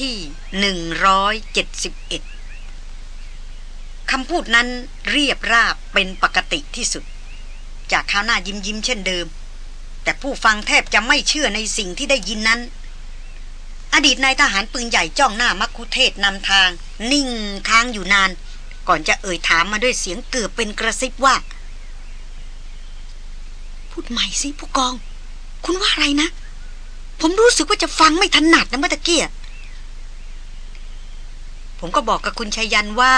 ที่ 171 คำพูดนั้นเรียบราบเป็นปกติที่สุด จากข้าวหน้ายิ้มยิ้มเช่นเดิม แต่ผู้ฟังแทบจะไม่เชื่อในสิ่งที่ได้ยินนั้น อดีตนายทหารปืนใหญ่จ้องหน้ามักคุเทศนำทาง นิ่งค้างอยู่นาน ก่อนจะเอ่ยถามมาด้วยเสียงเกือบเป็นกระซิบว่า พูดใหม่สิผู้กอง คุณว่าอะไรนะผมรู้สึกว่าจะฟังไม่ถนัดนะเมื่อตะเกีย ผมก็บอกกับคุณชัยยันว่า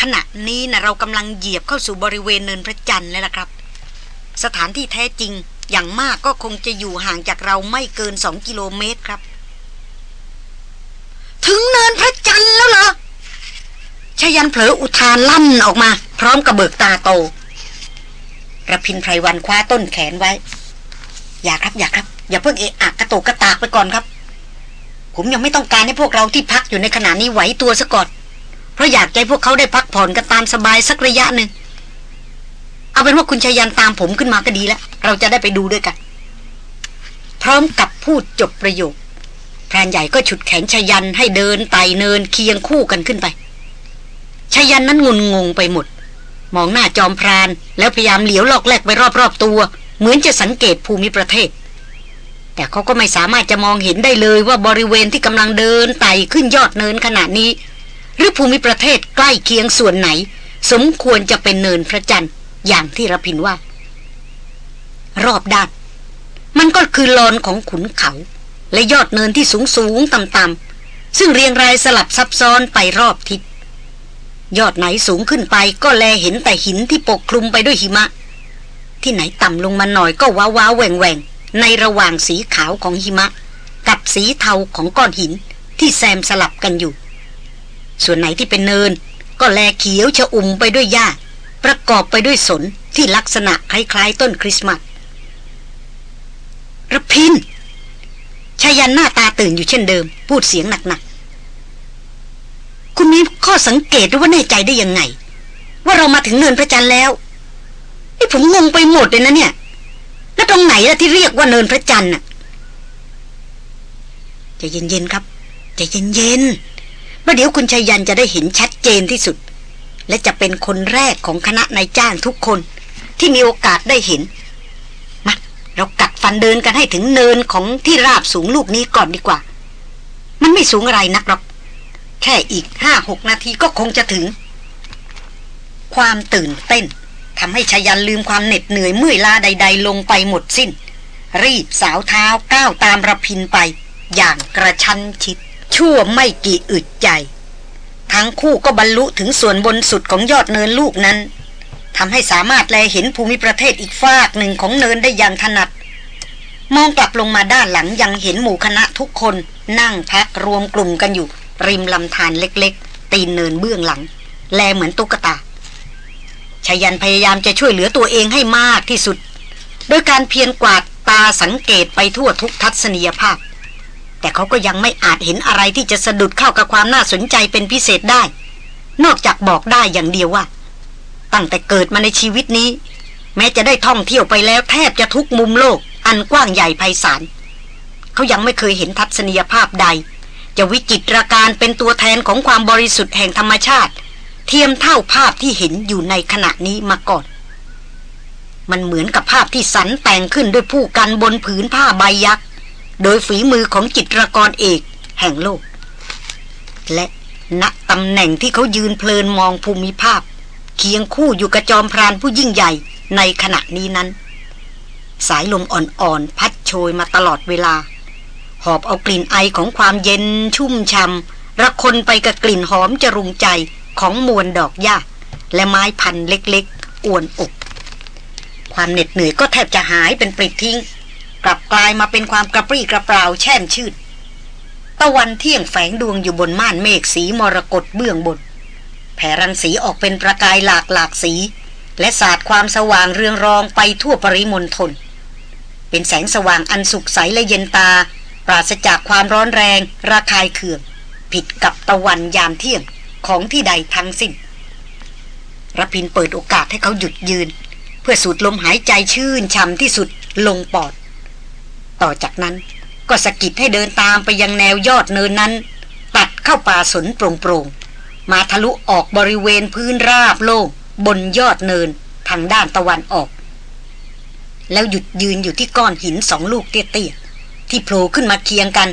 ขณะนี้นะเรากำลังเหยียบเข้าสู่บริเวณเนินพระจันทร์แล้วล่ะครับ สถานที่แท้จริงอย่างมากก็คงจะอยู่ห่างจากเราไม่เกินสองกิโลเมตรครับ ถึงเนินพระจันทร์แล้วเหรอชยันเผลออุทานลั่นออกมา พร้อมกับเบิกตาโตระพินไพรวันคว้าต้นแขนไว้ อย่าครับอย่าครับ อย่าเพิ่งเอะอะกระโตกกระตากไปก่อนครับ ผมยังไม่ต้องการให้พวกเราที่พักอยู่ในขณะนี้ไหวตัวซะก่อน เพราะอยากใจพวกเขาได้พักผ่อนกันตามสบายสักระยะหนึ่ง เอาเป็นว่าคุณชายันตามผมขึ้นมาก็ดีแล้ว เราจะได้ไปดูด้วยกัน พร้อมกับพูดจบประโยคพรานใหญ่ก็ฉุดแขนชายันให้เดินไต่เนินเคียงคู่กันขึ้นไปชายันนั้นงุนงงไปหมด มองหน้าจอมพราน แล้วพยายามเหลียวลอกแลกไปรอบๆตัว เหมือนจะสังเกตภูมิประเทศ แต่เขาก็ไม่สามารถจะมองเห็นได้เลยว่าบริเวณที่กำลังเดินไต่ขึ้นยอดเนินขนาดนี้ หรือภูมิประเทศใกล้เคียงส่วนไหน สมควรจะเป็นเนินพระจันทร์อย่างที่ระพินว่า รอบด้านมันก็คือลอนของขุนเขา และยอดเนินที่สูงสูงต่ำต่ำซึ่งเรียงรายสลับซับซ้อนไปรอบทิศยอดไหนสูงขึ้นไปก็แลเห็นแต่หินที่ปกคลุมไปด้วยหิมะ ที่ไหนต่ำลงมาหน่อยก็ว้าว้าแหว่งแหว่ง ในระหว่างสีขาวของหิมะ กับสีเทาของก้อนหินที่แซมสลับกันอยู่ ส่วนไหนที่เป็นเนิน ก็แลเขียวชะอุ่มไปด้วยหญ้า ประกอบไปด้วยสนที่ลักษณะคล้ายๆต้นคริสต์มาสระพินชายันหน้าตาตื่นอยู่เช่นเดิม พูดเสียงหนักๆ คุณมีข้อสังเกตหรือว่าแน่ใจได้ยังไง ว่าเรามาถึงเนินพระจันทร์แล้วนี่ผมงงไปหมดเลยนะเนี่ย แล้วตรงไหนล่ะที่เรียกว่าเนินพระจันทร์น่ะใจเย็นๆครับใจเย็นๆเมื่อเดี๋ยวคุณชัยยันจะได้เห็นชัดเจนที่สุด และจะเป็นคนแรกของคณะนายจ้างทุกคน ที่มีโอกาสได้เห็นมาเรากัดฟันเดินกันให้ถึงเนินของที่ราบสูงลูกนี้ก่อนดีกว่า มันไม่สูงอะไรนักหรอก แค่อีกห้าหกนาทีก็คงจะถึง ความตื่นเต้น ทำให้ชายันลืมความเหน็ดเหนื่อยเมื่อยลาใด ๆ ลงไปหมดสิน้น รีบสาวเท้าก้าวตามระพินไป อย่างกระชั้นชิด ชั่วไม่กี่อึดใจ ทั้งคู่ก็บรรลุถึงส่วนบนสุดของยอดเนินลูกนั้นทำให้สามารถแลเห็นภูมิประเทศอีกฝากหนึ่งของเนินได้อย่างถนัด มองกลับลงมาด้านหลังยังเห็นหมู่คณะทุกคนนั่งพักรวมกลุ่มกันอยู่ ริมลำธารเล็ก ๆ ตีนเนินเบื้องหลัง แลเหมือนตุ๊กตา ชยันพยายามจะช่วยเหลือตัวเองให้มากที่สุด โดยการเพียรกวาดตาสังเกตไปทั่วทุกทัศนียภาพ แต่เขาก็ยังไม่อาจเห็นอะไรที่จะสะดุดเข้ากับความน่าสนใจเป็นพิเศษได้ นอกจากบอกได้อย่างเดียวว่า ตั้งแต่เกิดมาในชีวิตนี้ แม้จะได้ท่องเที่ยวไปแล้วแทบจะทุกมุมโลก อันกว้างใหญ่ไพศาลเขายังไม่เคยเห็นทัศนียภาพใด จะวิจิตรการเป็นตัวแทนของความบริสุทธิ์แห่งธรรมชาติ เทียมเท่าภาพที่เห็นอยู่ในขณะนี้มาก่อน มันเหมือนกับภาพที่สันแต่งขึ้นด้วยผู้กันบนผืนผ้าใบยักษ์โดยฝีมือของจิตรกรเอกแห่งโลก และณตำแหน่งที่เขายืนเพลินมองภูมิภาพ เคียงคู่อยู่กระจอมพรานผู้ยิ่งใหญ่ในขณะนี้นั้น สายลมอ่อนๆ พัดโชยมาตลอดเวลา หอบเอากลิ่นไอของความเย็นชุ่มช่ำระคนไปกับกลิ่นหอมจรุงใจ ของมวลดอกหญ้าและไม้พันเล็กๆ อ้วนอก ความเหน็ดเหนื่อยก็แทบจะหายเป็นปลิดทิ้ง กลับกลายมาเป็นความกระปรี้กระเปร่าแช่มชืดตะวันเที่ยงแฝงดวงอยู่บนม่านเมฆสีมรกตเบื้องบน แผ่รังสีออกเป็นประกายหลากหลากสี และสาดความสว่างเรืองรองไปทั่วปริมณฑลเป็นแสงสว่างอันสุกใสและเย็นตา ปราศจากความร้อนแรง ระคายเคือง ผิดกับตะวันยามเที่ยง ของที่ใดทั้งสิ้นรพินเปิดโอกาสให้เขาหยุดยืน เพื่อสูดลมหายใจชื่นช่ำที่สุดลงปอด ต่อจากนั้นก็สกิดให้เดินตามไปยังแนวยอดเนินนั้น ตัดเข้าป่าสนโปร่งๆ มาทะลุออกบริเวณพื้นราบโล่งบนยอดเนินทางด้านตะวันออก แล้วหยุดยืนอยู่ที่ก้อนหินสองลูกเตี้ยๆที่โผล่ขึ้นมาเคียงกัน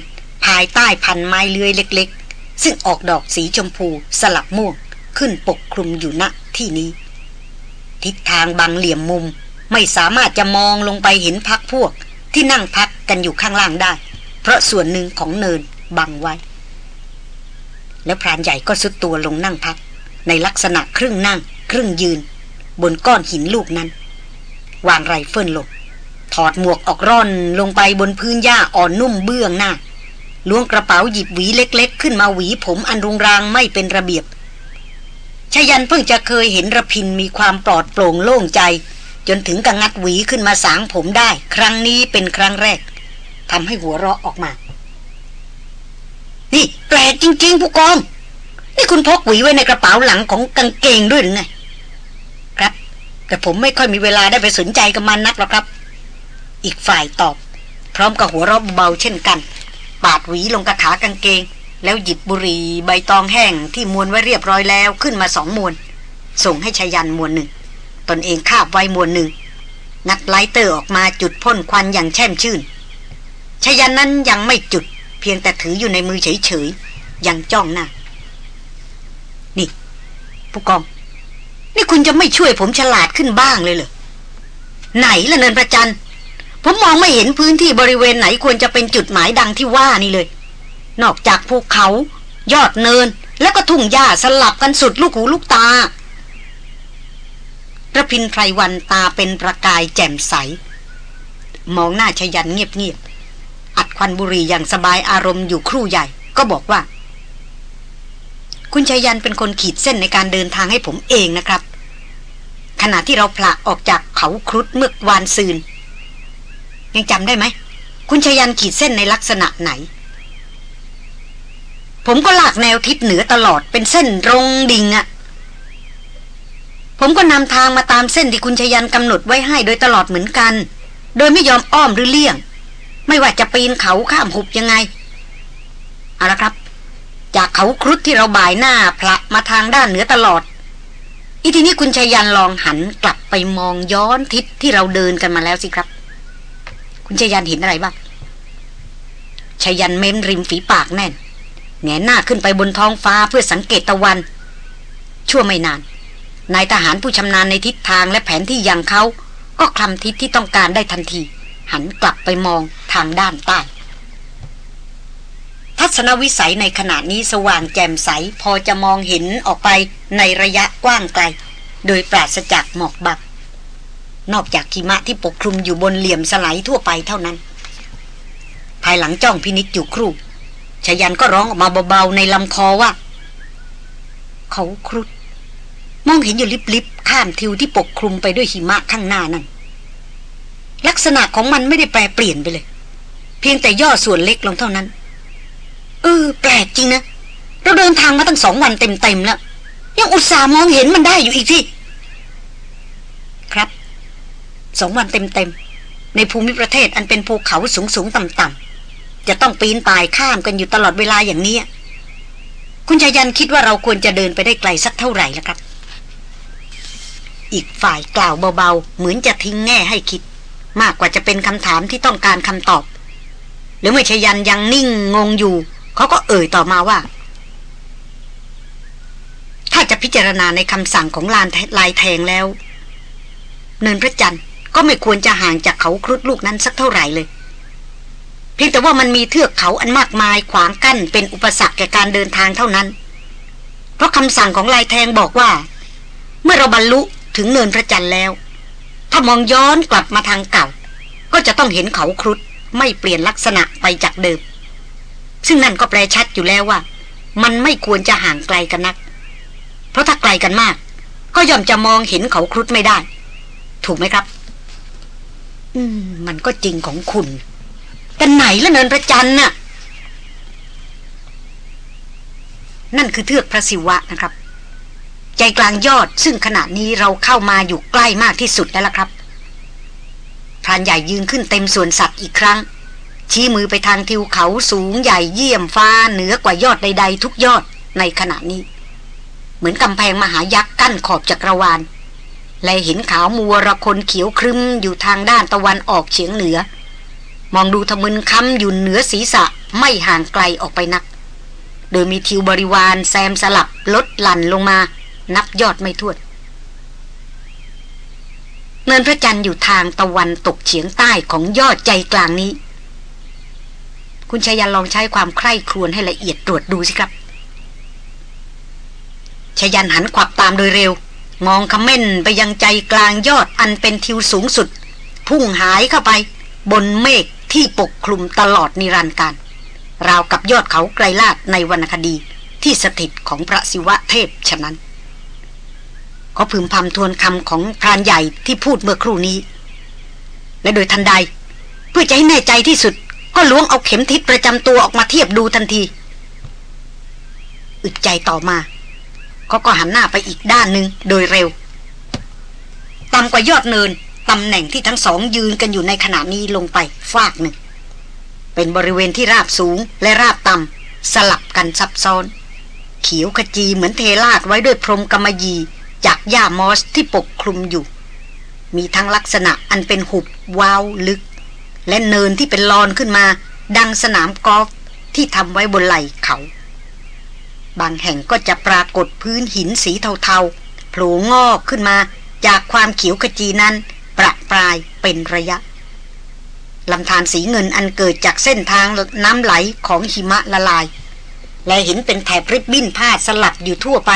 ภายใต้พันไม้เลื้อยเล็กๆ ซึ่งออกดอกสีชมพูสลับม่วงขึ้นปกคลุมอยู่ณที่นี้ ทิศทางบางเหลี่ยมมุมไม่สามารถจะมองลงไปเห็นพักพวกที่นั่งพักกันอยู่ข้างล่างได้ เพราะส่วนหนึ่งของเนินบังไว้ แล้วพรานใหญ่ก็สุดตัวลงนั่งพัก ในลักษณะครึ่งนั่ง ครึ่งยืน บนก้อนหินลูกนั้น วางไรเฟิลลงถอดหมวกออกร่อนลงไปบนพื้นหญ้าอ่อนนุ่มเบื้องหน้า ล้วงกระเป๋าหยิบหวีเล็ก ๆ ขึ้นมาหวีผมอันรุงรางไม่เป็นระเบียบชยันเพิ่งจะเคยเห็นระพินมีความปลอดโปร่งโล่งใจ จนถึงกับงัดหวีขึ้นมาสางผมได้ ครั้งนี้เป็นครั้งแรกทำให้หัวเราะออกมา นี่แปลกจริง ๆ ผู้กอง นี่คุณพกหวีไว้ในกระเป๋าหลังของกางเกงด้วยหรือไงครับ แต่ผมไม่ค่อยมีเวลาได้ไปสนใจกับมันนักหรอกครับ อีกฝ่ายตอบ พร้อมกับหัวเราะเบาเช่นกัน ปาดหวีลงกระขากางเกง แล้วหยิบบุหรี่ใบตองแห้งที่มวนไว้เรียบร้อยแล้วขึ้นมาสองมวน ส่งให้ชายันมวนหนึ่ง ตนเองคาบไว้มวนหนึ่ง งัดไลเตอร์ออกมาจุดพ่นควันอย่างแช่มชื่นชายันนั้นยังไม่จุด เพียงแต่ถืออยู่ในมือเฉยๆยังจ้องหน้านี่ ผู้กอง นี่คุณจะไม่ช่วยผมฉลาดขึ้นบ้างเลยเหรอไหนละเนินประจัน ผมมองไม่เห็นพื้นที่บริเวณไหนควรจะเป็นจุดหมายดังที่ว่านี่เลย นอกจากภูเขา ยอดเนิน แล้วก็ทุ่งหญ้าสลับกันสุดลูกหูลูกตาระพินไพรวันตาเป็นประกายแจ่มใส มองหน้าชยันเงียบๆ อัดควันบุหรี่อย่างสบายอารมณ์อยู่ครู่ใหญ่ ก็บอกว่า คุณชยันเป็นคนขีดเส้นในการเดินทางให้ผมเองนะครับ ขณะที่เราผละออกจากเขาครุฑเมื่อวานซืน ยังจำได้ไหม คุณชยันขีดเส้นในลักษณะไหน ผมก็ลากแนวทิศเหนือตลอดเป็นเส้นตรงดิ่งอะผมก็นำทางมาตามเส้นที่คุณชยันกำหนดไว้ให้โดยตลอดเหมือนกัน โดยไม่ยอมอ้อมหรือเลี่ยง ไม่ว่าจะปีนเขาข้ามหุบยังไงเอาละครับ จากเขาครุฑที่เราบ่ายหน้าพละมาทางด้านเหนือตลอด อีทีนี้คุณชยันลองหันกลับไปมองย้อนทิศที่เราเดินกันมาแล้วสิครับ คุณชยันเห็นอะไรบ้างชยันเม้มริมฝีปากแน่น แงหน้าขึ้นไปบนท้องฟ้าเพื่อสังเกตตะวัน ชั่วไม่นาน นายทหารผู้ชำนาญในทิศทางและแผนที่อย่างเขา ก็คลำทิศที่ต้องการได้ทันที หันกลับไปมองทางด้านใต้ ทัศนวิสัยในขณะนี้สว่างแจ่มใส พอจะมองเห็นออกไปในระยะกว้างไกล โดยปราศจากหมอกบัก นอกจากกิมะที่ปกคลุมอยู่บนเหลี่ยมสไลด์ทั่วไปเท่านั้น ภายหลังจ้องพินิจอยู่ครู่ชยันก็ร้องออกมาเบาๆในลำคอว่า เขาครุฑมองเห็นอยู่ลิบๆข้ามทิวที่ปกคลุมไปด้วยหิมะข้างหน้านั่นลักษณะของมันไม่ได้แปลเปลี่ยนไปเลย เพียงแต่ย่อส่วนเล็กลงเท่านั้น เออ แปลกจริงนะ เราเดินทางมาตั้งสองวันเต็มๆแล้ว ยังอุตส่าห์มองเห็นมันได้อยู่อีกที่ สองวันเต็มๆ ในภูมิประเทศอันเป็นภูเขาสูงๆต่ำๆจะต้องปีนป่ายข้ามกันอยู่ตลอดเวลาอย่างนี้ คุณชายันคิดว่าเราควรจะเดินไปได้ไกลสักเท่าไหร่ล่ะครับ อีกฝ่ายกล่าวเบาๆ เหมือนจะทิ้งแง่ให้คิด มากกว่าจะเป็นคำถามที่ต้องการคำตอบ หรือเมื่อชายันยังนิ่งงงอยู่ เขาก็เอ่ยต่อมาว่าถ้าจะพิจารณาในคำสั่งของลานลายแทงแล้ว เนินพระจันทร์ ก็ไม่ควรจะห่างจากเขาครุฑลูกนั้นสักเท่าไหร่เลยเพียงแต่ว่ามันมีเทือกเขาอันมากมายขวางกั้นเป็นอุปสรรคแก่การเดินทางเท่านั้น เพราะคำสั่งของลายแทงบอกว่า เมื่อเราบรรลุถึงเนินพระจันทร์แล้ว ถ้ามองย้อนกลับมาทางเก่า ก็จะต้องเห็นเขาครุฑไม่เปลี่ยนลักษณะไปจากเดิม ซึ่งนั่นก็แปลชัดอยู่แล้วว่า มันไม่ควรจะห่างไกลกันนัก เพราะถ้าไกลกันมาก ก็ย่อมจะมองเห็นเขาครุฑไม่ได้ ถูกไหมครับ อืม มันก็จริงของคุณ แต่ไหนละเนินพระจันทร์น่ะ นั่นคือเทือกพระศิวะนะครับ ใจกลางยอดซึ่งขณะนี้เราเข้ามาอยู่ใกล้มากที่สุดแล้วล่ะครับพรานใหญ่ยืนขึ้นเต็มส่วนสัตว์อีกครั้ง ชี้มือไปทางทิวเขาสูงใหญ่เยี่ยมฟ้าเหนือกว่ายอดใด ๆ ทุกยอดในขณะนี้ เหมือนกำแพงมหายักษ์กั้นขอบจักรวาล และเห็นขาวมัวระคนเขียวครึมอยู่ทางด้านตะวันออกเฉียงเหนือ มองดูทะมึนคำอยู่เหนือศีรษะไม่ห่างไกลออกไปนัก โดยมีทิวบริวารแซมสลับลดหลั่นลงมา นับยอดไม่ถ้วนเนินพระจันทร์อยู่ทางตะวันตกเฉียงใต้ของยอดใจกลางนี้ คุณชายันลองใช้ความใคร่ครวญให้ละเอียดตรวจดูสิครับชายันหันขวับตามโดยเร็ว มองคำเม่นไปยังใจกลางยอดอันเป็นทิวสูงสุด พุ่งหายเข้าไป บนเมฆที่ปกคลุมตลอดนิรันดร์การ ราวกับยอดเขาไกลลาดในวรรณคดีที่สถิตของพระศิวะเทพฉะนั้นเขาพึมพำทวนคำของพรานใหญ่ที่พูดเมื่อครู่นี้ และโดยทันใด เพื่อจะให้แน่ใจที่สุด ก็ล้วงเอาเข็มทิศประจำตัวออกมาเทียบดูทันที อึดใจต่อมา เขาก็หันหน้าไปอีกด้านหนึ่งโดยเร็วต่ำกว่ายอดเนินตำแหน่งที่ทั้งสองยืนกันอยู่ในขณะนี้ลงไปฟากหนึ่ง เป็นบริเวณที่ราบสูงและราบต่ำสลับกันซับซ้อน เขียวขจีเหมือนเทลาดไว้ด้วยพรมกำมะยีจากหญ้ามอสที่ปกคลุมอยู่ มีทั้งลักษณะอันเป็นหุบวาวลึก และเนินที่เป็นลอนขึ้นมา ดังสนามกอล์ฟที่ทำไว้บนไหล่เขา บางแห่งก็จะปรากฏพื้นหินสีเทาๆโผล่งอกขึ้นมาจากความเขียวขจีนั้น ประปรายเป็นระยะลำธารสีเงินอันเกิดจากเส้นทางน้ำไหลของหิมะละลาย และเห็นเป็นแถบริบบิ้นผ้าสลับอยู่ทั่วไป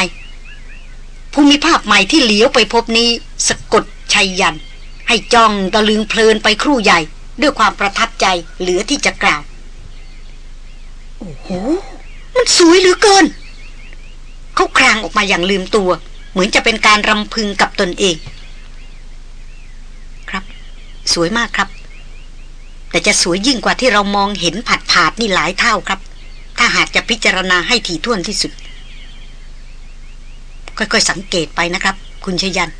ภูมิภาพใหม่ที่เลี้ยวไปพบนี้สะกดชัยยัน ให้จ้องตะลึงเพลินไปครู่ใหญ่ ด้วยความประทับใจเหลือที่จะกล่าว โอ้โห มันสวยเหลือเกิน เขาครางออกมาอย่างลืมตัว เหมือนจะเป็นการรำพึงกับตนเอง ครับ สวยมากครับ แต่จะสวยยิ่งกว่าที่เรามองเห็นผัดผาดนี่หลายเท่าครับ ถ้าหากจะพิจารณาให้ถี่ถ้วนที่สุด ค่อยๆสังเกตไปนะครับ คุณชยัน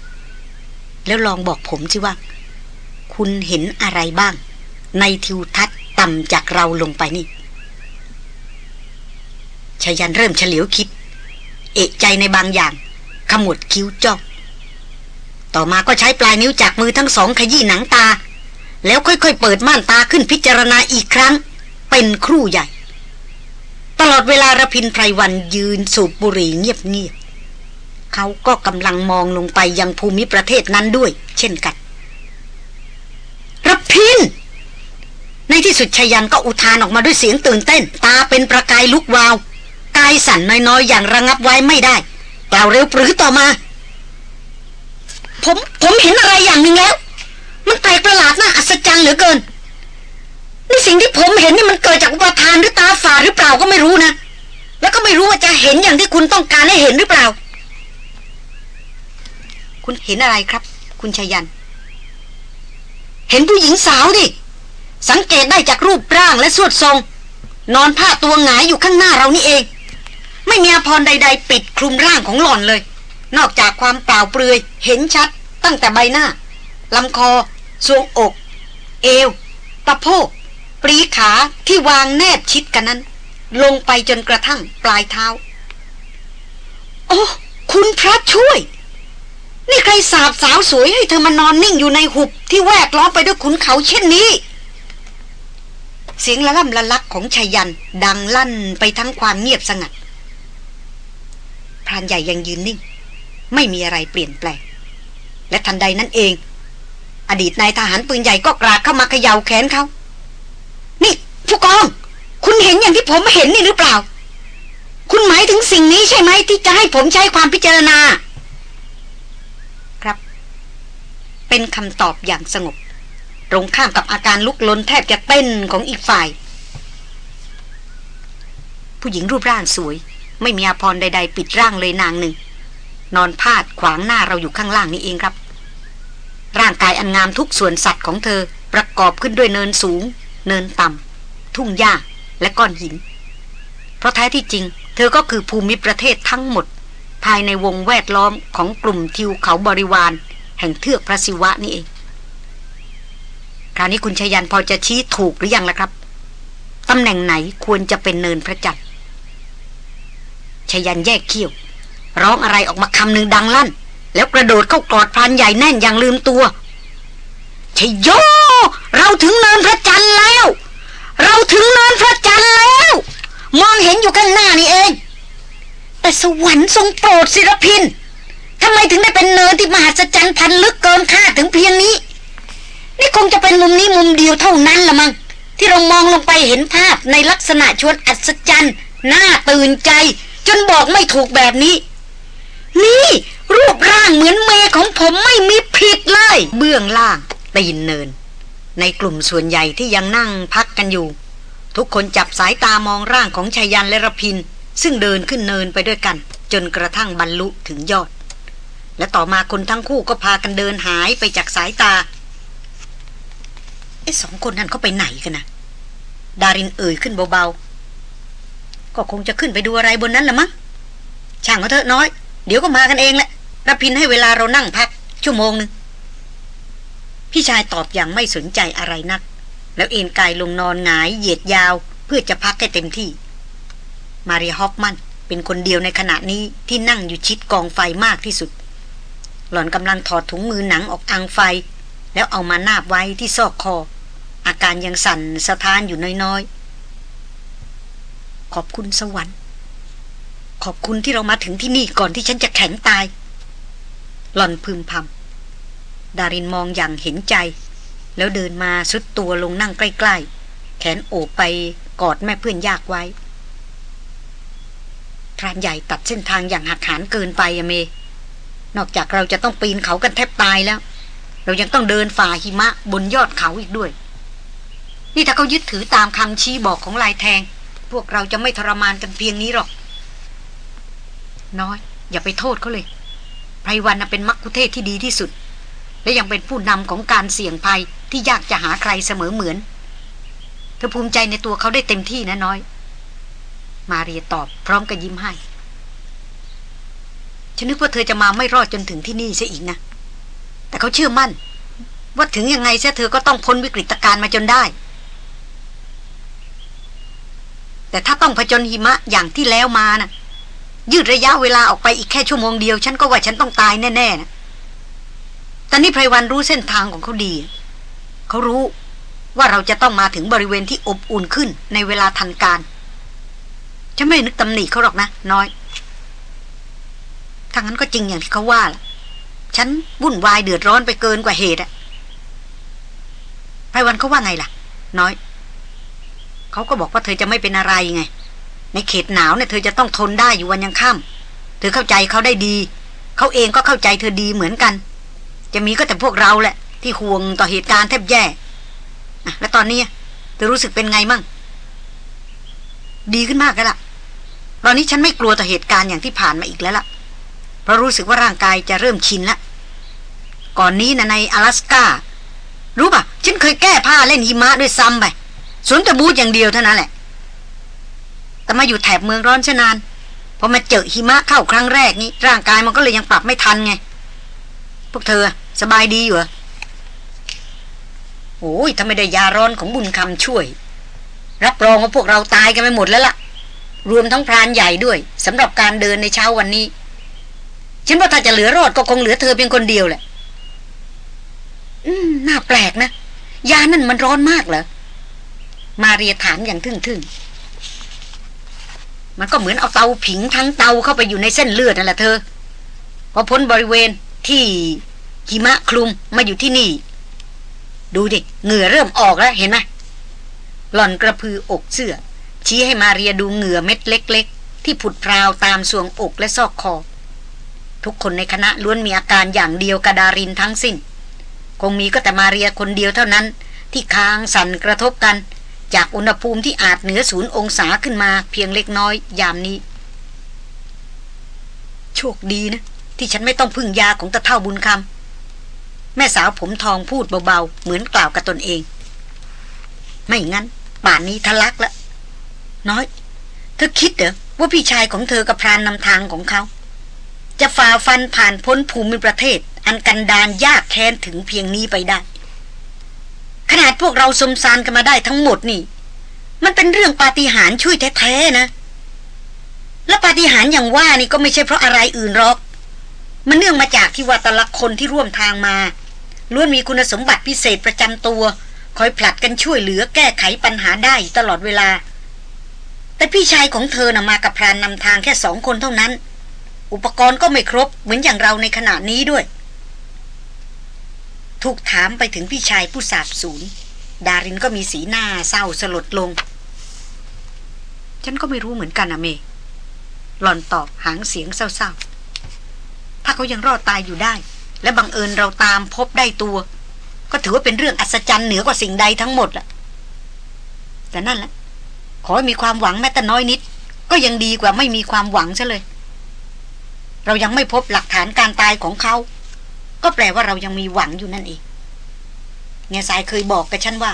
แล้วลองบอกผมสิว่า คุณเห็นอะไรบ้าง ในทิวทัศน์ต่ำจากเราลงไปนี่ชยันเริ่มเฉลียวคิด เอกใจในบางอย่าง ขมวดคิ้วจ้องต่อมาก็ใช้ปลายนิ้วจากมือทั้งสองขยี้หนังตา แล้วค่อยๆเปิดม่านตาขึ้นพิจารณาอีกครั้ง เป็นครู่ใหญ่ ตลอดเวลาระพินไพรวันยืนสูบบุหรี่เงียบๆเขาก็กำลังมองลงไปยังภูมิประเทศนั้นด้วย เช่นกันรับพิน ในที่สุดชยันก็อุทานออกมาด้วยเสียงตื่นเต้น ตาเป็นประกายลุกวาว กายสั่นน้อยๆอย่างระงับไว้ไม่ได้ กล่าวเร็วปรือต่อมา ผมผมเห็นอะไรอย่างหนึ่งแล้ว มันแปลกประหลาดน่าอัศจรรย์เหลือเกินนี่สิ่งที่ผมเห็นนี่มันเกิดจากอุปทานหรือตาฝาหรือเปล่าก็ไม่รู้นะ แล้วก็ไม่รู้ว่าจะเห็นอย่างที่คุณต้องการให้เห็นหรือเปล่า คุณเห็นอะไรครับ คุณชยัน เห็นผู้หญิงสาวดิ สังเกตได้จากรูปร่างและสวดทรง นอนผ้าตัวหงายอยู่ข้างหน้าเรานี่เอง ไม่มีอภรใด ๆ ปิดคลุมร่างของหล่อนเลย นอกจากความเปล่าเปลือย เห็นชัด ตั้งแต่ใบหน้าลำคอทรวงอก เอวตะโพกปรีขาที่วางแนบชิดกันนั้น ลงไปจนกระทั่งปลายเท้า โอ้คุณพระช่วย นี่ใครสาบสาวสวยให้เธอมานอนนิ่งอยู่ในหุบ ที่แวกล้อมไปด้วยขุนเขาเช่นนี้ เสียงละล่ำละลักของชายันดังลั่นไปทั้งความเงียบสงัด พรานใหญ่ยังยืนนิ่ง ไม่มีอะไรเปลี่ยนแปลง และทันใดนั้นเอง อดีตนายทหารปืนใหญ่ก็กราดเข้ามาเขย่าแขนเขา นี่ผู้กอง คุณเห็นอย่างที่ผมเห็นนี่หรือเปล่า คุณหมายถึงสิ่งนี้ใช่ไหมที่จะให้ผมใช้ความพิจารณา ครับ เป็นคำตอบอย่างสงบ ตรงข้ามกับอาการลุกลนแทบจะเต้นของอีกฝ่าย ผู้หญิงรูปร่างสวย ไม่มีอภรณ์ใด ๆ ปิดร่างเลยนางหนึ่ง นอนพาดขวางหน้าเราอยู่ข้างล่างนี่เองครับ ร่างกายอันงามทุกส่วนสัตว์ของเธอประกอบขึ้นด้วยเนินสูง เนินต่ำทุ่งหญ้าและก้อนหิน เพราะแท้ที่จริง เธอก็คือภูมิประเทศทั้งหมด ภายในวงแวดล้อมของกลุ่มทิวเขาบริวาร แห่งเทือกพระศิวะนี่เองคราวนี้คุณชยันพอจะชี้ถูกหรือยังล่ะครับ ตำแหน่งไหนควรจะเป็นเนินพระจันทร์ ชยันแยกเขี้ยว ร้องอะไรออกมาคำหนึ่งดังลั่น แล้วกระโดดเข้ากอดพรานใหญ่แน่นอย่างลืมตัวชยโย เราถึงเนินพระจันทร์แล้ว เราถึงเนินพระจันทร์แล้ว มองเห็นอยู่ข้างหน้านี่เอง แต่สวรรค์ทรงโปรดศิรพินทำไมถึงได้เป็นเนินที่มหัศจรรย์พันลึกเกินคาดถึงเพียงนี้ นี่คงจะเป็นมุมนี้มุมเดียวเท่านั้นละมั้งที่เรามองลงไปเห็นภาพในลักษณะชวนอัศจรรย์น่าตื่นใจ จนบอกไม่ถูกแบบนี้ นี่ รูปร่างเหมือนเมของผมไม่มีผิดเลย เบื้องล่างตีนเนิน ในกลุ่มส่วนใหญ่ที่ยังนั่งพักกันอยู่ ทุกคนจับสายตามองร่างของชายันและระพิน ซึ่งเดินขึ้นเนินไปด้วยกัน จนกระทั่งบรรลุถึงยอด และต่อมาคนทั้งคู่ก็พากันเดินหายไปจากสายตาไอ้สองคนนั้นเขาไปไหนกันนะดารินเอ่ยขึ้นเบาๆ ก็คงจะขึ้นไปดูอะไรบนนั้นละมั้งช่างเขาเถอะน้อย เดี๋ยวก็มากันเองแหละรับพินให้เวลาเรานั่งพัก ชั่วโมงหนึ่งพี่ชายตอบอย่างไม่สนใจอะไรนัก แล้วเอนกายลงนอนหงายเหยียดยาว เพื่อจะพักให้เต็มที่ มาริฮอฟมันเป็นคนเดียวในขณะนี้ที่นั่งอยู่ชิดกองไฟมากที่สุด หล่อนกำลังถอดถุงมือหนังออกอังไฟ แล้วเอามานาบไว้ที่ซอกคอ อาการยังสั่นสะท้านอยู่น้อยๆ ขอบคุณสวรรค์ ขอบคุณที่เรามาถึงที่นี่ก่อนที่ฉันจะแข็งตาย หล่อนพึมพำดารินมองอย่างเห็นใจ แล้วเดินมาสุดตัวลงนั่งใกล้ๆ แขนโอบไปกอดแม่เพื่อนยากไว้พรานใหญ่ตัดเส้นทางอย่างหักหานเกินไปอะเม นอกจากเราจะต้องปีนเขากันแทบตายแล้ว เรายังต้องเดินฝ่าหิมะบนยอดเขาอีกด้วย นี่ถ้าเขายึดถือตามคำชี้บอกของลายแทง พวกเราจะไม่ทรมานกันเพียงนี้หรอก น้อย อย่าไปโทษเขาเลยไพรวันเป็นมักคุเทศที่ดีที่สุด และยังเป็นผู้นำของการเสี่ยงภัยที่ยากจะหาใครเสมอเหมือน เธอภูมิใจในตัวเขาได้เต็มที่นะน้อย มาเรียตอบพร้อมกับยิ้มให้ฉันนึกว่าเธอจะมาไม่รอดจนถึงที่นี่ซะอีกนะ แต่เขาเชื่อมั่น ว่าถึงยังไงเสียเธอก็ต้องพ้นวิกฤตการณ์มาจนได้ แต่ถ้าต้องผจญหิมะอย่างที่แล้วมานะ่ะ ยืดระยะเวลาออกไปอีกแค่ชั่วโมงเดียว ฉันก็ว่าฉันต้องตายแน่ๆนะตอนนี้ไพรวันรู้เส้นทางของเขาดี เขารู้ว่าเราจะต้องมาถึงบริเวณที่อบอุ่นขึ้นในเวลาทันการ ฉันไม่นึกตำหนิเขาหรอกนะ น้อยถ้างั้นก็จริงอย่างที่เขาว่าล่ะฉันวุ่นวายเดือดร้อนไปเกินกว่าเหตุอะไพรวันเขาว่าไงล่ะ น้อย เขาก็บอกว่าเธอจะไม่เป็นอะไรไง ในเขตหนาวเนี่ยเธอจะต้องทนได้อยู่วันยังค่ำเธอเข้าใจเขาได้ดี เขาเองก็เข้าใจเธอดีเหมือนกัน จะมีก็แต่พวกเราแหละ ที่ห่วงต่อเหตุการณ์แทบแย่และตอนนี้เธอรู้สึกเป็นไงมั่ง ดีขึ้นมากแล้วล่ะ ตอนนี้ฉันไม่กลัวต่อเหตุการณ์อย่างที่ผ่านมาอีกแล้วล่ะ เพราะรู้สึกว่าร่างกายจะเริ่มชินแล้วก่อนนี้นะใน阿拉สการู้ป่ะ ฉันเคยแก้ผ้าเล่นหิมะด้วยซ้ำไป สนแต่บูธอย่างเดียวเท่านั้นแหละ แต่มาอยู่แถบเมืองร้อนชนานพอมาเจอหิมะเข้าครั้งแรกนี้ ร่างกายมันก็เลยยังปรับไม่ทันไง พวกเธอสบายดีอยู่เหรอโอ้ยถ้าไม่ได้ยาร้อนของบุญคำช่วย รับรองว่าพวกเราตายกันไปหมดแล้วละ่ะ รวมทั้งพรานใหญ่ด้วยสำหรับการเดินในเช้าวันนี้ ฉันว่าถ้าจะเหลือรอดก็คงเหลือเธอเพียงคนเดียวแหละ อืม น่าแปลกนะ ยานั่นมันร้อนมากเหรอ มาเรียถามอย่างทึ่งๆ มันก็เหมือนเอาเตาผิงทั้งเตาเข้าไปอยู่ในเส้นเลือดนั่นแหละเธอพอพ้นบริเวณที่หิมะคลุมมาอยู่ที่นี่ ดูดิเหงื่อเริ่มออกแล้วเห็นไหมหล่อนกระพืออกเสื้อ ชี้ให้มาเรียดูเหงื่อเม็ดเล็ก ๆ ที่ผุดพราวตามสวงอกและซอกคอ ทุกคนในคณะล้วนมีอาการอย่างเดียวกระดารินทั้งสิ้น คงมีก็แต่มาเรียคนเดียวเท่านั้น ที่ค้างสั่นกระทบกัน จากอุณหภูมิที่อาจเหนือศูนย์องศาขึ้นมาเพียงเล็กน้อยยามนี้ โชคดีนะ ที่ฉันไม่ต้องพึ่งยาของตะเท่าบุญคำแม่สาวผมทองพูดเบาๆ เหมือนกล่าวกับตนเอง ไม่งั้นป่านนี้ทะลักละ น้อย เธอคิดเหรอว่าพี่ชายของเธอกับพรานนำทางของเขา จะฝ่าฟันผ่านพ้นภูมิประเทศ อันกันดานยากแค้นถึงเพียงนี้ไปได้ พวกเราสมสารกันมาได้ทั้งหมดนี่ มันเป็นเรื่องปาฏิหาริย์ช่วยแท้ๆนะ และปาฏิหาริย์อย่างว่านี่ก็ไม่ใช่เพราะอะไรอื่นหรอก มันเนื่องมาจากที่ว่าแต่ละคนที่ร่วมทางมาล้วนมีคุณสมบัติพิเศษประจำตัว คอยผลัดกันช่วยเหลือแก้ไขปัญหาได้ตลอดเวลา แต่พี่ชายของเธอนะ่ะมากับพรานนำทางแค่สองคนเท่านั้น อุปกรณ์ก็ไม่ครบเหมือนอย่างเราในขณะนี้ด้วยถูกถามไปถึงพี่ชายผู้สาบสูญ ดารินก็มีสีหน้าเศร้าสลดลง ฉันก็ไม่รู้เหมือนกันอะเม หล่อนตอบหางเสียงเศร้าๆ ถ้าเขายังรอดตายอยู่ได้ และบังเอิญเราตามพบได้ตัว ก็ถือว่าเป็นเรื่องอัศจรรย์เหนือกว่าสิ่งใดทั้งหมดละแต่นั่นแหละ ขอให้มีความหวังแม้แต่น้อยนิด ก็ยังดีกว่าไม่มีความหวังซะเลย เรายังไม่พบหลักฐานการตายของเขา ก็แปลว่าเรายังมีหวังอยู่นั่นเอง เงสายเคยบอกกับฉันว่า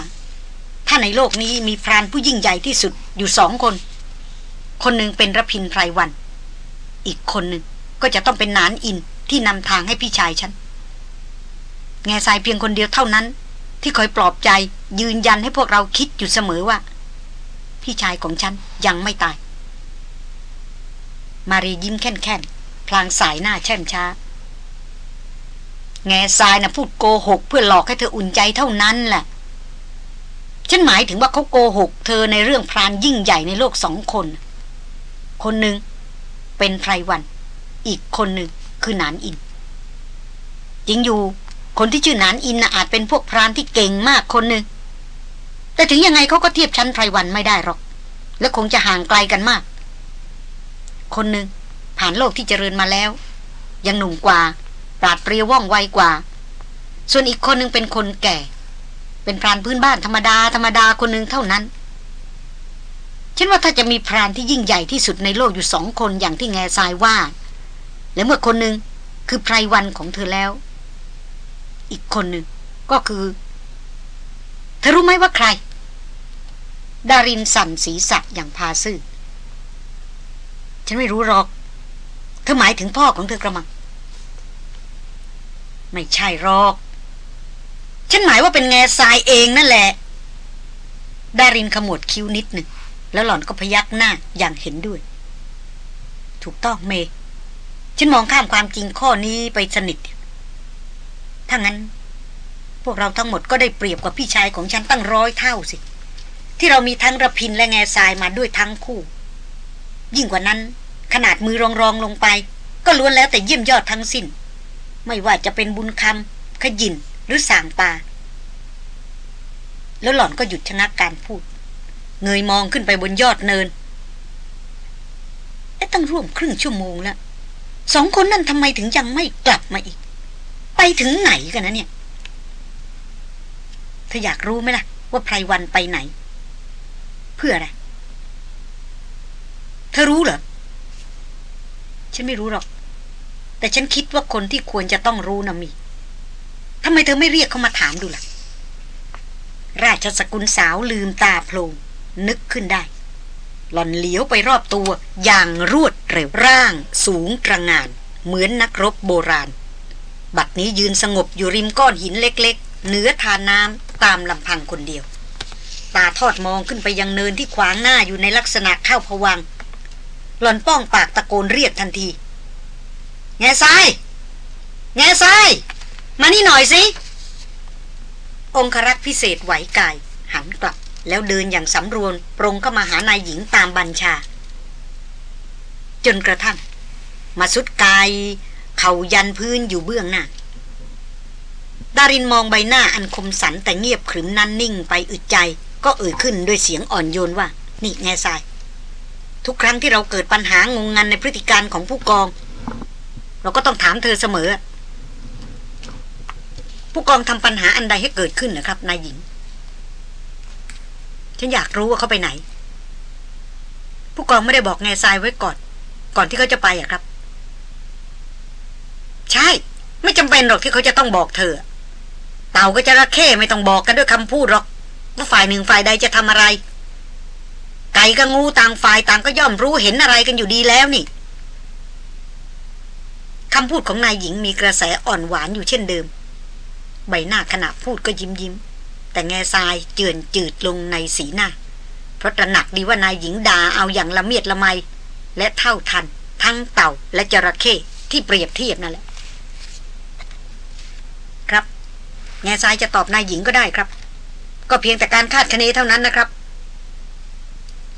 ถ้าในโลกนี้มีพรานผู้ยิ่งใหญ่ที่สุดอยู่สองคน คนหนึ่งเป็นรพินไพรวัน อีกคนหนึ่งก็จะต้องเป็นนานอินที่นำทางให้พี่ชายฉันแง่สายเพียงคนเดียวเท่านั้น ที่คอยปลอบใจยืนยันให้พวกเราคิดอยู่เสมอว่า พี่ชายของฉันยังไม่ตาย มารียิ้มแค่นๆพลางสายหน้าแช่มช้า แง่ทรายนะพูดโกหก เพื่อหลอกให้เธออุ่นใจเท่านั้นแหละฉันหมายถึงว่าเขาโกหก เธอในเรื่องพรานยิ่งใหญ่ในโลกสองคน คนหนึ่งเป็นไพรวัน อีกคนหนึ่งคือหนานอิน จริงอยู่ คนที่ชื่อหนานอินนะอาจเป็นพวกพรานที่เก่งมากคนหนึ่งแต่ถึงยังไงเขาก็เทียบชั้นไพรวันไม่ได้หรอก และคงจะห่างไกลกันมาก คนหนึ่งผ่านโลกที่เจริญมาแล้ว ยังหนุ่มกว่า ปราดเปรียวว่องไวกว่า ส่วนอีกคนหนึ่งเป็นคนแก่ เป็นพรานพื้นบ้านธรรมดาธรรมดาคนหนึ่งเท่านั้นฉันว่าถ้าจะมีพรานที่ยิ่งใหญ่ที่สุดในโลกอยู่สองคนอย่างที่แง่ทรายว่า และเมื่อคนหนึ่งคือไพรวันของเธอแล้ว อีกคนหนึ่งก็คือ เธอรู้ไหมว่าใคร ดารินสั่นสีสักอย่างพาซื่อฉันไม่รู้หรอก เธอหมายถึงพ่อของเธอกระมัง ไม่ใช่หรอก ฉันหมายว่าเป็นแง่ทรายเองนั่นแหละ ดารินขมวดคิ้วนิดหนึ่ง แล้วหล่อนก็พยักหน้าอย่างเห็นด้วย ถูกต้องเม ฉันมองข้ามความจริงข้อนี้ไปสนิท ถ้างั้น พวกเราทั้งหมดก็ได้เปรียบกว่าพี่ชายของฉันตั้งร้อยเท่าสิ ที่เรามีทั้งระพินและแง่ทรายมาด้วยทั้งคู่ ยิ่งกว่านั้น ขนาดมือรองรองลงไป ก็ล้วนแล้วแต่เยี่ยมยอดทั้งสิ้น ไม่ว่าจะเป็นบุญคำขยินหรือสางปาแล้วหล่อนก็หยุดชะงักการพูด เงยมองขึ้นไปบนยอดเนินไอ้ตั้งร่วมครึ่งชั่วโมงแล้วสองคนนั้นทำไมถึงยังไม่กลับมาอีก ไปถึงไหนกันนะเนี่ยเธออยากรู้ไหมล่ะ ว่าไพรวันไปไหน เพื่ออะไร เธอรู้เหรอ ฉันไม่รู้หรอก แต่ฉันคิดว่าคนที่ควรจะต้องรู้นะมีทำไมเธอไม่เรียกเขามาถามดูล่ะ ราชสกุลสาวลืมตาโพลงนึกขึ้นได้ หล่อนเหลียวไปรอบตัวอย่างรวดเร็วร่าง สูงตระงาน เหมือนนักรบโบราณ บัดนี้ยืนสงบอยู่ริมก้อนหินเล็กๆเหนือทานน้ำตามลำพังคนเดียว ตาทอดมองขึ้นไปยังเนินที่ขวางหน้าอยู่ในลักษณะเข้าพวัง หล่อนป้องปากตะโกนเรียกทันที แง่ทราย แง่ทราย มานี่หน่อยสิ องครักษ์พิเศษไหวกาย หันกลับ แล้วเดินอย่างสำรวมปรงเข้ามาหานายหญิงตามบัญชา จนกระทั่ง มาสุดกาย เข่ายันพื้นอยู่เบื้องหน้าดารินมองใบหน้าอันคมสันแต่เงียบขรึมนั่นนิ่งไปอึดใจ ก็เอ่ยขึ้นด้วยเสียงอ่อนโยนว่า นี่แง่ทราย ทุกครั้งที่เราเกิดปัญหางงงันในพฤติการของผู้กอง เราก็ต้องถามเธอเสมอ ผู้กองทำปัญหาอันใดให้เกิดขึ้นนะครับนายหญิง ฉันอยากรู้ว่าเขาไปไหน ผู้กองไม่ได้บอกแง่ทรายไว้ก่อน ก่อนที่เขาจะไปอะครับ ใช่ ไม่จำเป็นหรอกที่เขาจะต้องบอกเธอ เต่าก็จะระเข้ไม่ต้องบอกกันด้วยคำพูดหรอกว่าฝ่ายหนึ่งฝ่ายใดจะทำอะไร ไก่กับงูต่างฝ่ายต่างก็ย่อมรู้เห็นอะไรกันอยู่ดีแล้วนี่ คำพูดของนายหญิงมีกระแสอ่อนหวานอยู่เช่นเดิม ใบหน้าขณะพูดก็ยิ้มยิ้ม แต่แง่ทรายเจือนจืดลงในสีหน้า เพราะตระหนักดีว่านายหญิงด่าเอาอย่างละเมียดละไม และเท่าทัน ทั้งเต่าและจระเข้ที่เปรียบเทียบนั่นแหละ ครับ แง่ทรายจะตอบนายหญิงก็ได้ครับ ก็เพียงแต่การคาดคะเนเท่านั้นนะครับ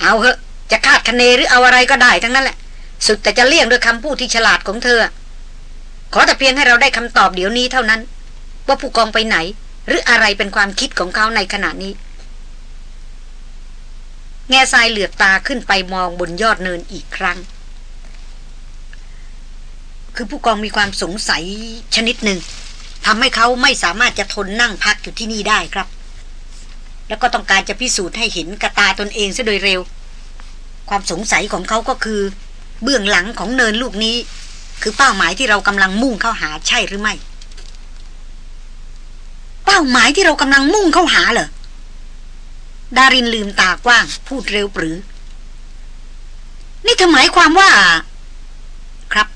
เอาเหอะ จะคาดคะเนหรือเอาอะไรก็ได้ทั้งนั้นแหละ สุดแต่จะเลี่ยงด้วยคำพูดที่ฉลาดของเธอ ขอแต่เพียงให้เราได้คำตอบเดี๋ยวนี้เท่านั้น ว่าผู้กองไปไหน หรืออะไรเป็นความคิดของเขาในขณะนี้ แง่ทรายเหลือบตาขึ้นไปมองบนยอดเนินอีกครั้ง คือผู้กองมีความสงสัยชนิดหนึ่งทำให้เขาไม่สามารถจะทนนั่งพักอยู่ที่นี่ได้ครับ แล้วก็ต้องการจะพิสูจน์ให้เห็นกระตาตนเองซะโดยเร็ว ความสงสัยของเขาก็คือ เบื้องหลังของเนินลูกนี้ คือเป้าหมายที่เรากำลังมุ่งเข้าหาใช่หรือไม่ เป้าหมายที่เรากำลังมุ่งเข้าหาเหรอดารินลืมตากว้าง พูดเร็วปรือ นี่เธอหมายความว่า ครับ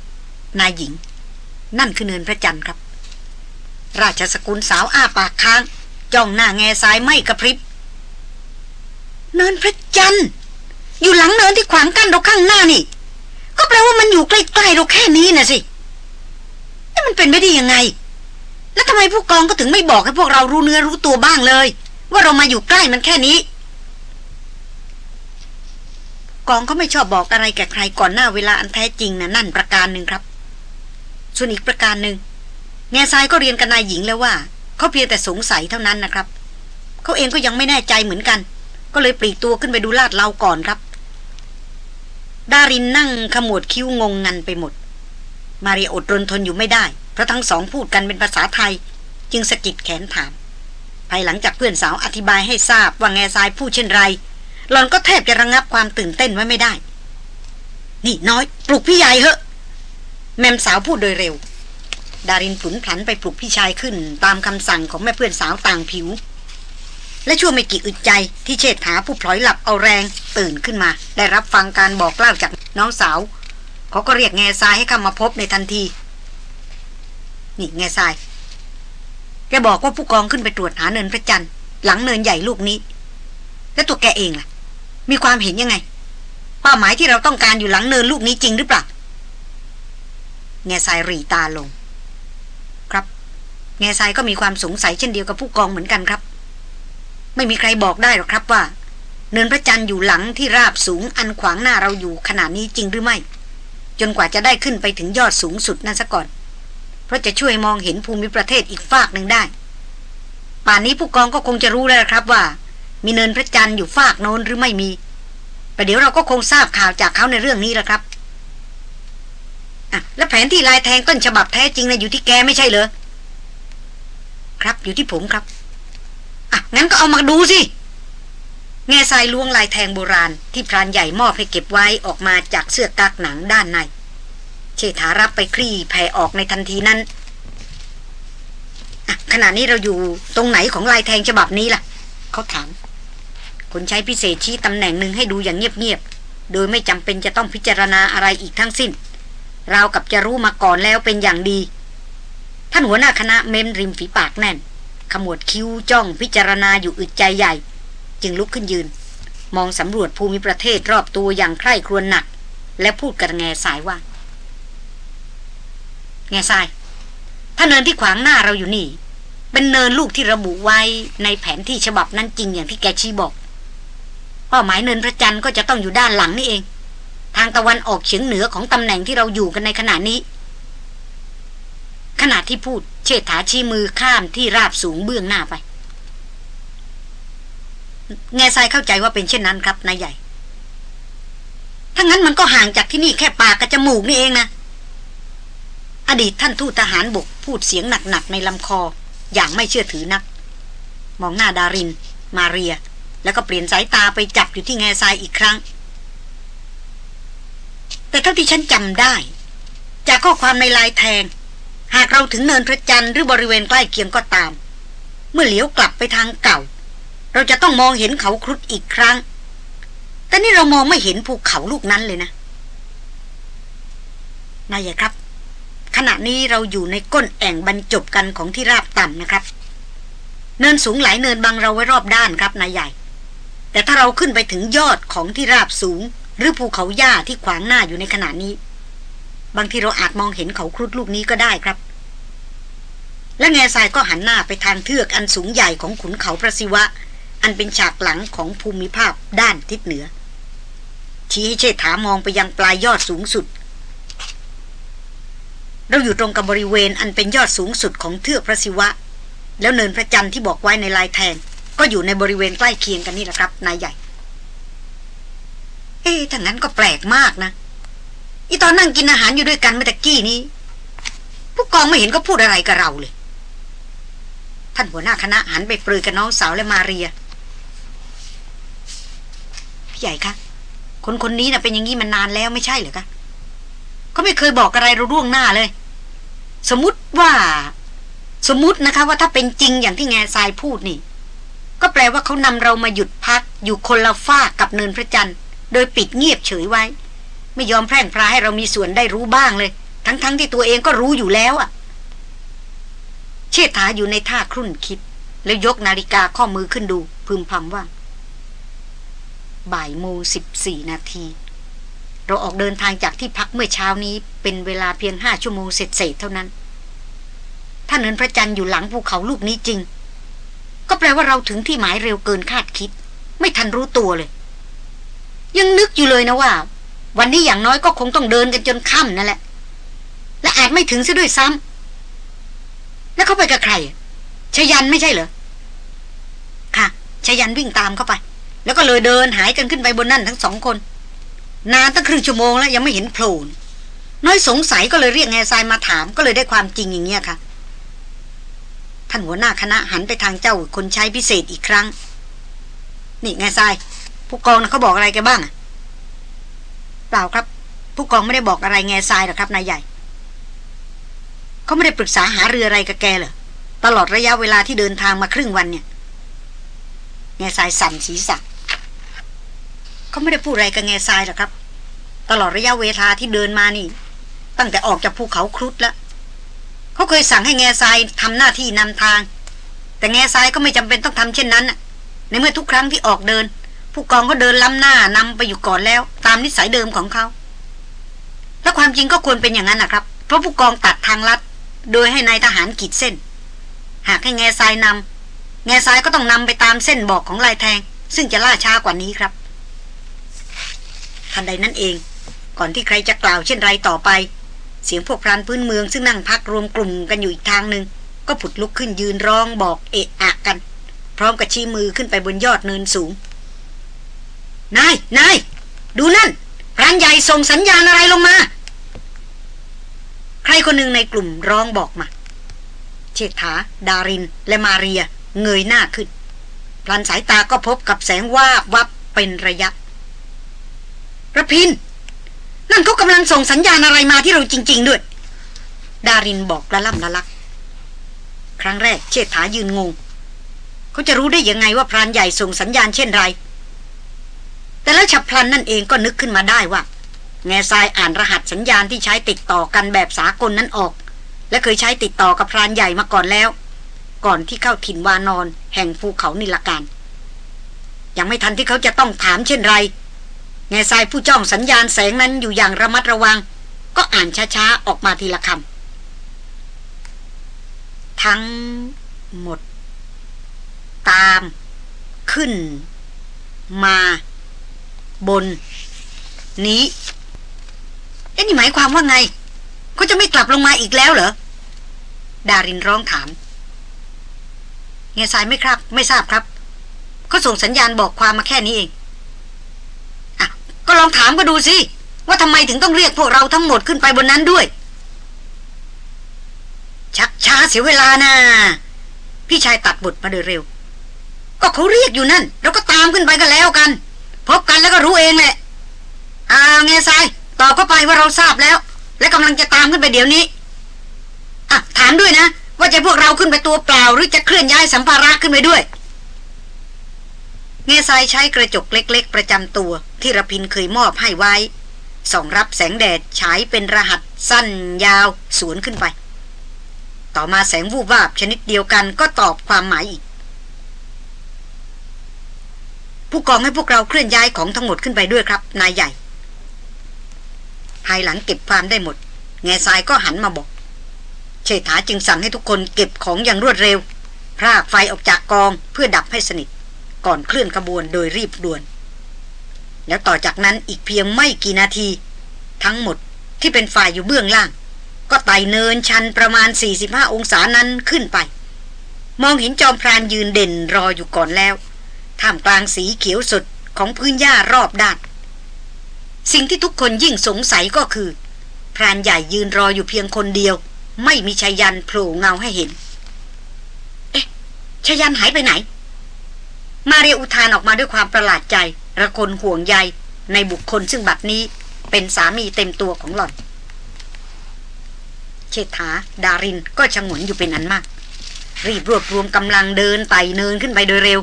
นายหญิง นั่นคือเนินพระจันทร์ครับ ราชสกุลสาวอ้าปากค้าง จ้องหน้าแง่ซ้ายไม่กระพริบ เนินพระจันทร์ อยู่หลังเนินที่ขวางกั้นเราข้างหน้านี่ แปลว่ามันอยู่ใกล้ๆเราแค่นี้นะสินี่มันเป็นไม่ได้ยังไง แล้วทำไมผู้กองก็ถึงไม่บอกให้พวกเรารู้เนื้อรู้ตัวบ้างเลย ว่าเรามาอยู่ใกล้มันแค่นี้ กองเขาไม่ชอบบอกอะไรแก่ใครก่อนหน้าเวลาอันแท้จริงนะนั่นประการหนึ่งครับ ส่วนอีกประการหนึ่งแง่ทรายก็เรียนกับนายหญิงแล้วว่าเขาเพียงแต่สงสัยเท่านั้นนะครับเขาเองก็ยังไม่แน่ใจเหมือนกัน ก็เลยปลีกตัวขึ้นไปดูลาดเราก่อนครับ ดารินนั่งขมวดคิ้วงงงันไปหมด มาริอดรนทนอยู่ไม่ได้ เพราะทั้งสองพูดกันเป็นภาษาไทย จึงสะกิดแขนถาม ภายหลังจากเพื่อนสาวอธิบายให้ทราบว่าแง่ทรายพูดเช่นไร หลอนก็แทบจะระงงับความตื่นเต้นไว้ไม่ได้ นี่น้อย ปลุกพี่ใหญ่เหอะแม่สาวพูดโดยเร็ว ดารินผุนผันไปปลุกพี่ชายขึ้น ตามคำสั่งของแม่เพื่อนสาวต่างผิว และชั่วไม่กี่อึดใจที่เชษฐาผู้พลอยหลับเอาแรงตื่นขึ้นมา ได้รับฟังการบอกเล่าจากน้องสาว เขาก็เรียกแง่ทรายให้เข้ามาพบในทันที นี่แง่ทราย แกบอกว่าผู้กองขึ้นไปตรวจหาเนินพระจันทร์หลังเนินใหญ่ลูกนี้ แล้วตัวแกเองล่ะ มีความเห็นยังไงเป้าหมายที่เราต้องการอยู่หลังเนินลูกนี้จริงหรือเปล่าแง่ทรายรีตาลง ครับ แง่ทรายก็มีความสงสัยเช่นเดียวกับผู้กองเหมือนกันครับ ไม่มีใครบอกได้หรอกครับว่า เนินพระจันทร์อยู่หลังที่ราบสูงอันขวางหน้าเราอยู่ขนาดนี้จริงหรือไม่ จนกว่าจะได้ขึ้นไปถึงยอดสูงสุดนั่นซะก่อน เพราะจะช่วยมองเห็นภูมิประเทศอีกฝากหนึ่งได้ ป่านนี้ผู้กองก็คงจะรู้แล้วครับว่า มีเนินพระจันทร์อยู่ฝากโน้นหรือไม่มีประเดี๋ยวเราก็คงทราบข่าวจากเขาในเรื่องนี้แล้วครับอะแล้วแผนที่ลายแทงต้นฉบับแท้จริงนะอยู่ที่แกไม่ใช่เหรอครับอยู่ที่ผมครับ อะงั้นก็เอามาดูสิแง่ทรายล้วงลายแทงโบราณที่พรานใหญ่มอบให้เก็บไว้ออกมาจากเสื้อกักหนังด้านใน เชษฐารับไปคลี่แผ่ออกในทันทีนั้นขณะนี้เราอยู่ตรงไหนของลายแทงฉบับนี้ล่ะ เขาถาม คนใช้พิเศษชี้ตำแหน่งหนึ่งให้ดูอย่างเงียบๆ โดยไม่จำเป็นจะต้องพิจารณาอะไรอีกทั้งสิ้นราวกับจะรู้มาก่อนแล้วเป็นอย่างดี ท่านหัวหน้าคณะเม้มริมฝีปากแน่น ขมวดคิ้วจ้องพิจารณาอยู่อึดใจใหญ่ จึงลุกขึ้นยืน มองสำรวจภูมิประเทศรอบตัวอย่างใคร่ครวญหนัก และพูดกับแง่สายว่า แง่ทราย ถ้าเนินที่ขวางหน้าเราอยู่นี่ เป็นเนินลูกที่ระบุไว้ในแผนที่ฉบับนั้นจริงอย่างที่แกชี้บอกเป้าหมายเนินพระจันทร์ก็จะต้องอยู่ด้านหลังนี่เอง ทางตะวันออกเฉียงเหนือของตำแหน่งที่เราอยู่กันในขณะนี้ ขณะที่พูดเชษฐาชี้มือข้ามที่ราบสูงเบื้องหน้าไป แง่ทรายเข้าใจว่าเป็นเช่นนั้นครับนายใหญ่ ถ้างั้นมันก็ห่างจากที่นี่แค่ปากกับจมูกนี่เองนะอดีตท่านทูตทหารบกพูดเสียงหนักๆในลำคอ อย่างไม่เชื่อถือนัก มองหน้าดาริน มาเรีย แล้วก็เปลี่ยนสายตาไปจับอยู่ที่แง่ทรายอีกครั้ง แต่เท่าที่ฉันจำได้ จากข้อความในลายแทง หากเราถึงเนินพระจันทร์หรือบริเวณใกล้เคียงก็ตาม เมื่อเหลียวกลับไปทางเก่า เราจะต้องมองเห็นเขาครุฑอีกครั้ง แต่นี่เรามองไม่เห็นภูเขาลูกนั้นเลยนะนายใหญ่ครับ ขณะนี้เราอยู่ในก้นแอ่งบรรจบกันของที่ราบต่ำนะครับ เนินสูงหลายเนินบังเราไว้รอบด้านครับนายใหญ่ แต่แต่ถ้าเราขึ้นไปถึงยอดของที่ราบสูง หรือภูเขาหญ้าที่ขวางหน้าอยู่ในขณะนี้ บางทีเราอาจมองเห็นเขาครุดลูกนี้ก็ได้ครับ และแง่ทรายก็หันหน้าไปทางเทือกอันสูงใหญ่ของขุนเขาพระศิวะ อันเป็นฉากหลังของภูมิภาพด้านทิศเหนือ ชี้ให้เชษฐามองไปยังปลายยอดสูงสุด เราอยู่ตรงกับบริเวณอันเป็นยอดสูงสุดของเทือกพระศิวะ แล้วเนินพระจันทร์ที่บอกไว้ในลายแทงก็อยู่ในบริเวณใกล้เคียงกันนี่แหละครับนายใหญ่ เอ๊ะถ้างั้นก็แปลกมากนะ อีตอนนั่งกินอาหารอยู่ด้วยกันเมื่อตะกี้นี้ ผู้กองไม่เห็นก็พูดอะไรกับเราเลยท่านหัวหน้าคณะหันไปปรือกับน้องสาวและมาเรีย พี่ใหญ่คะ คนคนนี้นะ่ะเป็นอย่างนี้มานานแล้วไม่ใช่เหรอคะเขาไม่เคยบอกอะไรเราล่วงหน้าเลย สมมติว่า สมมตินะคะ ว่าถ้าเป็นจริงอย่างที่แง่ทรายพูดนี่ ก็แปลว่าเขานำเรามาหยุดพัก อยู่คนละฝ้ากับเนินพระจันทร์ โดยปิดเงียบเฉยไว้ ไม่ยอมแพร่งพราให้เรามีส่วนได้รู้บ้างเลย ทั้งๆทที่ตัวเองก็รู้อยู่แล้วอะ่ะเชษฐาอยู่ในท่าครุ่นคิด แล้วยกนาฬิกาข้อมือขึ้นดู พึมพำว่า บ่ายโมงสิบสี่นาที เราออกเดินทางจากที่พักเมื่อเช้านี้เป็นเวลาเพียงห้าชั่วโมงเสร็จๆเท่านั้น ถ้าเนินพระจันทร์อยู่หลังภูเขาลูกนี้จริง ก็แปลว่าเราถึงที่หมายเร็วเกินคาดคิด ไม่ทันรู้ตัวเลย ยังนึกอยู่เลยนะว่า วันนี้อย่างน้อยก็คงต้องเดินกันจนค่ำนั่นแหละ และอาจไม่ถึงซะด้วยซ้ำแล้วเขาไปกับใครชยันไม่ใช่เหรอค่ะชยันวิ่งตามเข้าไป แล้วก็เลยเดินหายกันขึ้นไปบนนั่นทั้งสองคน นานตั้งครึ่งชั่วโมงแล้วยังไม่เห็นโผล่น้อยสงสัยก็เลยเรียกแง่ทรายมาถามก็เลยได้ความจริงอย่างเงี้ยค่ะ ท่านหัวหน้าคณะหันไปทางเจ้าคนใช้พิเศษอีกครั้ง นี่แง่ทรายผู้กองนะเขาบอกอะไรแกบ้างอะ เปล่าครับ ผู้กองไม่ได้บอกอะไรแง่ทรายหรอกครับนายใหญ่ เขาไม่ได้ปรึกษาหาเรืออะไรกับแกเหรอตลอดระยะเวลาที่เดินทางมาครึ่งวันเนี่ยแง่ทรายสั่นศีรษะเขาไม่ได้พูดอะไรกับแง่ทรายหรอกครับ ตลอดระยะเวลาที่เดินมานี่ ตั้งแต่ออกจากภูเขาครุฑแล้วเขาเคยสั่งให้แง่ทรายทำหน้าที่นำทาง แต่แง่ทรายก็ไม่จำเป็นต้องทำเช่นนั้นในเมื่อทุกครั้งที่ออกเดิน ผู้กองก็เดินล้ำหน้านำไปอยู่ก่อนแล้ว ตามนิสัยเดิมของเขา และความจริงก็ควรเป็นอย่างนั้นนะครับ เพราะผู้กองตัดทางลัด โดยให้นายทหารขีดเส้น หากให้แง่ทรายนำแง่ทรายก็ต้องนำไปตามเส้นบอกของลายแทง ซึ่งจะล่าช้ากว่านี้ครับทันใดนั้นเอง ก่อนที่ใครจะกล่าวเช่นไรต่อไป เสียงพวกพรานพื้นเมืองซึ่งนั่งพักรวมกลุ่มกันอยู่อีกทางหนึ่งก็ผุดลุกขึ้นยืนร้องบอกเอะอะกัน พร้อมกับชี้มือขึ้นไปบนยอดเนินสูง นาย นาย ดูนั่นพรานใหญ่ส่งสัญญาณอะไรลงมา ใครคนหนึ่งในกลุ่มร้องบอกมา เชษฐา ดาริน และมาเรีย เงยหน้าขึ้น พลันสายตาก็พบกับแสงวาวับเป็นระยะระพิน นั่นเขากำลังส่งสัญญาณอะไรมาที่เราจริง ๆ ด้วย ดารินบอกละล่ำละลัก ครั้งแรกเชษฐายืนงง เขาจะรู้ได้ยังไงว่าพรานใหญ่ส่งสัญญาณเช่นไร แต่แล้วฉับพลันนั่นเองก็นึกขึ้นมาได้ว่า แง่ทรายอ่านรหัสสัญญาณที่ใช้ติดต่อกันแบบสากลนั้นออก และเคยใช้ติดต่อกับพรานใหญ่มาก่อนแล้ว ก่อนที่เข้าถิ่นวานอน แห่งภูเขานิลการยังไม่ทันที่เขาจะต้องถามเช่นไร แง่ทรายผู้จ้องสัญญาณแสงนั้นอยู่อย่างระมัดระวัง ก็อ่านช้าๆออกมาทีละคำทั้งหมด ตาม ขึ้น มา บน นี้ เอ็นี่หมายความว่าไง เขาจะไม่กลับลงมาอีกแล้วเหรอ ดารินร้องถาม เงยสายไม่ครับ ไม่ทราบครับ เขาส่งสัญญาณบอกความมาแค่นี้เองก็ลองถามก็ดูสิ ว่าทำไมถึงต้องเรียกพวกเราทั้งหมดขึ้นไปบนนั้นด้วย ชักช้าเสียเวลานะพี่ชายตัดบทมาโดยเร็ว ก็เขาเรียกอยู่นั่น เราก็ตามขึ้นไปกันแล้วกัน พบกันแล้วก็รู้เองแหละอ่าเงซายตอบเข้าไปว่าเราทราบแล้ว และกำลังจะตามขึ้นไปเดี๋ยวนี้อะถามด้วยนะ ว่าจะพวกเราขึ้นไปตัวเปล่า หรือจะเคลื่อนย้ายสัมภาระขึ้นไปด้วยเงซายใช้กระจกเล็ก ๆ ประจำตัวที่ระพินเคยมอบให้ไว้ส่องรับแสงแดดฉายเป็นรหัสสั้นยาวสวนขึ้นไป ต่อมาแสงวูบวาบชนิดเดียวกันก็ตอบความหมายอีก ผู้กองให้พวกเราเคลื่อนย้ายของทั้งหมดขึ้นไปด้วยครับ นายใหญ่ภายหลังเก็บความได้หมด แง่ทรายก็หันมาบอก เชษฐาจึงสั่งให้ทุกคนเก็บของอย่างรวดเร็ว พรากไฟออกจากกองเพื่อดับให้สนิท ก่อนเคลื่อนขบวนโดยรีบด่วน แล้วต่อจากนั้นอีกเพียงไม่กี่นาที ทั้งหมดที่เป็นฝ่ายอยู่เบื้องล่าง ก็ไต่เนินชันประมาณ 45 องศานั้นขึ้นไป มองเห็นจอมพรานยืนเด่นรออยู่ก่อนแล้ว ท่ามกลางสีเขียวสดของพื้นหญ้ารอบด้าน สิ่งที่ทุกคนยิ่งสงสัยก็คือพรานใหญ่ยืนรออยู่เพียงคนเดียว ไม่มีชายันโผล่เงาให้เห็น เอ๊ะชายันหายไปไหน มาเรียอุทานออกมาด้วยความประหลาดใจ ระคนห่วงใยในบุคคลซึ่งบัดนี้เป็นสามีเต็มตัวของหล่อน เชษฐา ดารินก็ชะงนอยู่เป็นอันมาก รีบรวบรวมกำลังเดินไต่เนินขึ้นไปโดยเร็ว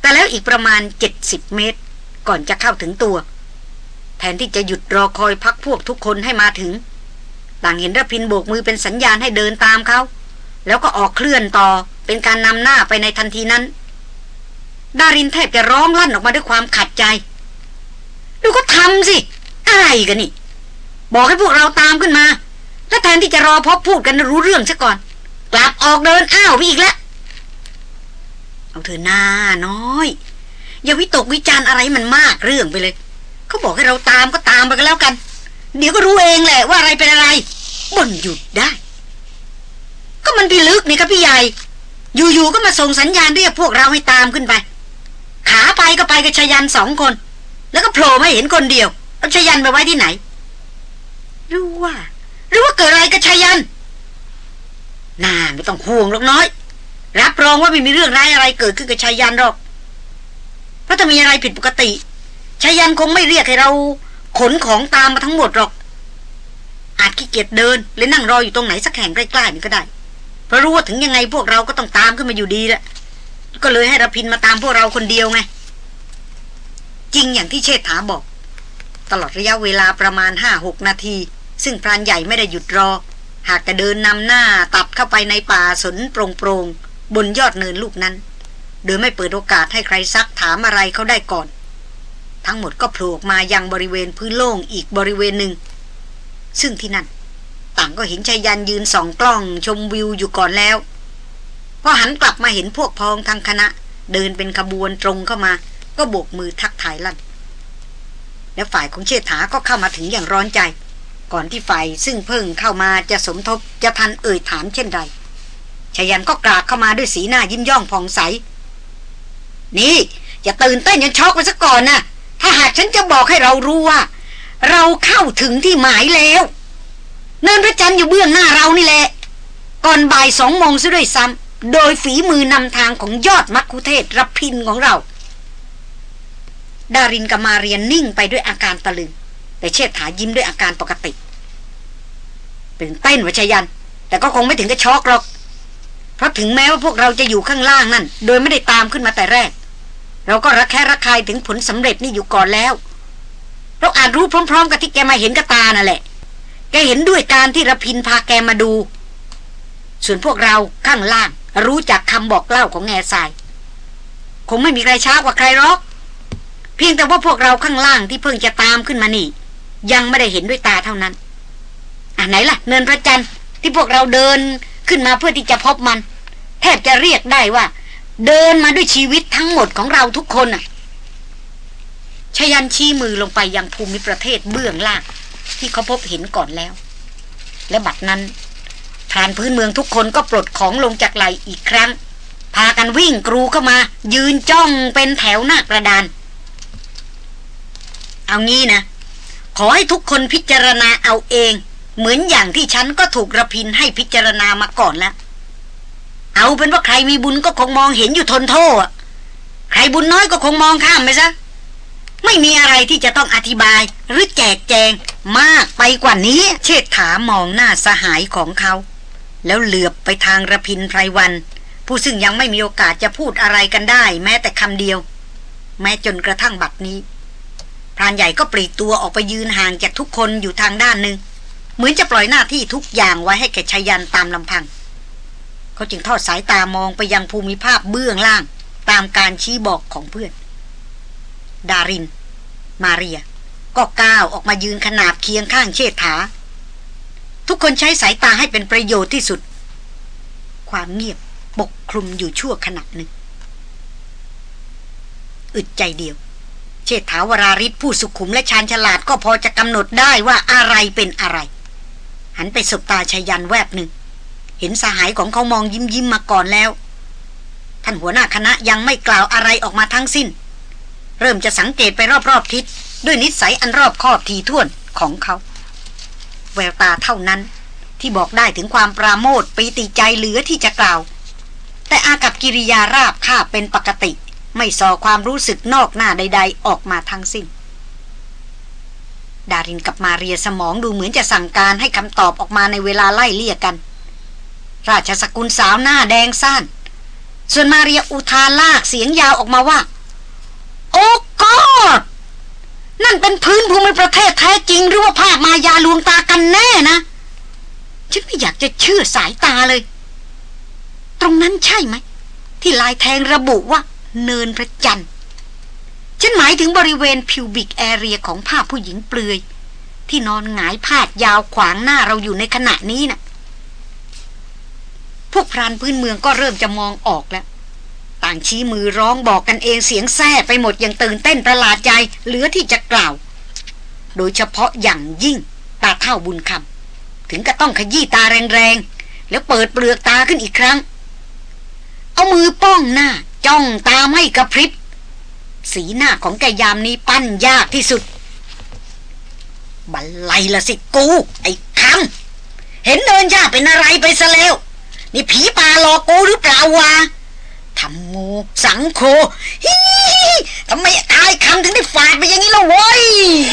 แต่แล้วอีกประมาณ 70 เมตร ก่อนจะเข้าถึงตัว แทนที่จะหยุดรอคอยพักพวกทุกคนให้มาถึง ต่างเห็นระพินโบกมือเป็นสัญญาณให้เดินตามเขา แล้วก็ออกเคลื่อนต่อเป็นการนำหน้าไปในทันทีนั้น ดารินแทบจะร้องลั่นออกมาด้วยความขัดใจ ดูก็ทำสิ อะไรกันนี่ บอกให้พวกเราตามขึ้นมา แล้วแทนที่จะรอพบพูดกันรู้เรื่องซะก่อน กลับออกเดินอ้าวไปอีกแล้ว เอาเธอหน้าน้อย อย่าวิตกวิจาร์อะไรมันมากเรื่องไปเลย เขาบอกให้เราตามก็ตามไปก็แล้วกัน เดี๋ยวก็รู้เองแหละว่าอะไรเป็นอะไรบ่นหยุดได้ ก็มันพิลึกนี่ครับพี่ใหญ่ อยู่ๆก็มาส่งสัญญาณเรียกพวกเราให้ตามขึ้นไป ขาไปก็ไปกับชยันสองคน แล้วก็โผล่ไม่เห็นคนเดียวเอาชยันไปไว้ที่ไหนรู้ว่า หรือว่าเกิดอะไรกับชยันน่าไม่ต้องห่วงหรอกน้อย รับรองว่าไม่มีเรื่องร้ายอะไรเกิดขึ้นกับชายันหรอก เพราะถ้ามีอะไรผิดปกติชายันคงไม่เรียกให้เราขนของตามมาทั้งหมดหรอก อาจขี้เกียจเดินหรือนั่งรออยู่ตรงไหนสักแห่งใกล้ๆนี่ก็ได้ เพราะรู้ว่าถึงยังไงพวกเราก็ต้องตามขึ้นมาอยู่ดีแหละ ก็เลยให้รพินมาตามพวกเราคนเดียวไง จริงอย่างที่เชษฐาบอก ตลอดระยะเวลาประมาณห้าหกนาที ซึ่งพรานใหญ่ไม่ได้หยุดรอ หากจะเดินนำหน้าตัดเข้าไปในป่าสนโปร่ง บนยอดเนินลูกนั้น โดยไม่เปิดโอกาสให้ใครซักถามอะไรเขาได้ก่อน ทั้งหมดก็โผล่มายังบริเวณพื้นโล่งอีกบริเวณหนึ่ง ซึ่งที่นั่น ต่างก็เห็นชายยันยืนสองกล้องชมวิวอยู่ก่อนแล้วพอหันกลับมาเห็นพวกพองทางคณะ เดินเป็นขบวนตรงเข้ามา ก็โบกมือทักทายลั่นแล้วฝ่ายของเชษฐาก็เข้ามาถึงอย่างร้อนใจ ก่อนที่ฝ่ายซึ่งเพิ่งเข้ามาจะสมทบจะทันเอ่ยถามเช่นใด ชยันก็กราดเข้ามาด้วยสีหน้ายิ้มย่องผ่องใส นี่ อย่าตื่นเต้นยันช็อกไปซะก่อนนะถ้าหากฉันจะบอกให้เรารู้ว่า เราเข้าถึงที่หมายแล้ว เนินพระจันทร์อยู่เบื้องหน้าเรานี่แหละ ก่อนบ่ายสองโมงซะด้วยซ้ำโดยฝีมือนำทางของยอดมักคุเทศรับพินของเรา ดารินกับมาเรียนนิ่งไปด้วยอาการตะลึง แต่เชษฐายิ้มด้วยอาการปกติ ตื่นเต้นวะชยัน แต่ก็คงไม่ถึงกับช็อกหรอก เพราะถึงแม้ว่าพวกเราจะอยู่ข้างล่างนั่น โดยไม่ได้ตามขึ้นมาแต่แรก เราก็ระแคะระคายถึงผลสำเร็จนี่อยู่ก่อนแล้ว เราอาจรู้พร้อม ๆ กับที่แกมาเห็นกับตานั่นแหละ แกเห็นด้วยการที่ระพินพาแกมาดู ส่วนพวกเราข้างล่าง รู้จักคำบอกเล่าของแง่ทราย คงไม่มีใครช้ากว่าใครหรอกเพียงแต่ว่าพวกเราข้างล่างที่เพิ่งจะตามขึ้นมานี่ ยังไม่ได้เห็นด้วยตาเท่านั้น อะไหนล่ะ เนินพระจันทร์ที่พวกเราเดิน ขึ้นมาเพื่อที่จะพบมัน แทบจะเรียกได้ว่า เดินมาด้วยชีวิตทั้งหมดของเราทุกคนน่ะชยันชี้มือลงไปยังภูมิประเทศเบื้องล่าง ที่เขาพบเห็นก่อนแล้ว และบัดนั้นทานพื้นเมืองทุกคนก็ปลดของลงจากไหลอีกครั้ง พากันวิ่งกรูเข้ามา ยืนจ้องเป็นแถวหน้ากระดาน เอางี้นะ ขอให้ทุกคนพิจารณาเอาเอง เหมือนอย่างที่ฉันก็ถูกระพินให้พิจารณามาก่อนแล้ว เอาเป็นว่าใครมีบุญก็คงมองเห็นอยู่ทนโทษใครบุญน้อยก็คงมองข้ามไปซะ ไม่มีอะไรที่จะต้องอธิบายหรือแจกแจงมากไปกว่านี้ เชิดถามองหน้าสหายของเขา แล้วเหลือบไปทางระพินไพรวัน ผู้ซึ่งยังไม่มีโอกาสจะพูดอะไรกันได้ แม้แต่คำเดียว แม้จนกระทั่งบัดนี้พรานใหญ่ก็ปลีกตัวออกไปยืนห่างจากทุกคนอยู่ทางด้านหนึ่ง เหมือนจะปล่อยหน้าที่ทุกอย่างไว้ให้แกชายันตามลำพัง เขาจึงทอดสายตามองไปยังภูมิภาพเบื้องล่าง ตามการชี้บอกของเพื่อน ดาริน มาเรีย ก็ก้าวออกมายืนขนาบเคียงข้างเชษฐา ทุกคนใช้สายตาให้เป็นประโยชน์ที่สุด ความเงียบปกคลุมอยู่ชั่วขณะหนึ่งอึดใจเดียว เชษฐาวราริศผู้สุขุมและชาญฉลาดก็พอจะกำหนดได้ว่าอะไรเป็นอะไร หันไปสบตาชายันแวบหนึ่ง เห็นสหายของเขามองยิ้มยิ้มมาก่อนแล้ว ท่านหัวหน้าคณะยังไม่กล่าวอะไรออกมาทั้งสิ้น เริ่มจะสังเกตไปรอบๆทิศด้วยนิสัยอันรอบคอบทีท่วนของเขา แววตาเท่านั้นที่บอกได้ถึงความปราโมทปีติใจเหลือที่จะกล่าว แต่อากับกิริยาราบคาบเป็นปกติ ไม่ส่อความรู้สึกนอกหน้าใด ๆ ออกมาทั้งสิ้น ดารินกับมาเรียสมองดูเหมือนจะสั่งการให้คำตอบออกมาในเวลาไล่เลี่ยกัน ราชสกุลสาวหน้าแดงซ่านส่วนมาเรียอุทานลากเสียงยาวออกมาว่า โอ้กอดนั่นเป็นพื้นภูมิประเทศแท้จริงหรือว่าภาพมายาลวงตากันแน่นะ ฉันไม่อยากจะเชื่อสายตาเลย ตรงนั้นใช่ไหม ที่ลายแทงระบุว่า เนินพระจันทร์ ฉันหมายถึงบริเวณพิวบิกแอเรียของภาพผู้หญิงเปลือย ที่นอนหงายพาดยาวขวางหน้าเราอยู่ในขณะนี้นะ่ะ พวกพรานพื้นเมืองก็เริ่มจะมองออกแล้ว ต่างชี้มือร้องบอกกันเองเสียงแซ่ไปหมดอย่างตื่นเต้นประหลาดใจเหลือที่จะกล่าว โดยเฉพาะอย่างยิ่งตาเท่าบุญคำถึงก็ต้องขยี้ตาแรงๆ แล้วเปิดเปลือกตาขึ้นอีกครั้ง เอามือป้องหน้าจ้องตาไม่กระพริบ สีหน้าของแกยามนี้ปั้นยากที่สุด บันไลละสิกู ไอ้คำเห็นเดินยากเป็นอะไรไปซะแล้ว นี่ผีป่าหลอกกูหรือเปล่าวะทำงูสังโคฮิทำไมอายคำถึงได้ฝาดไปอย่างนี้ละเว้ย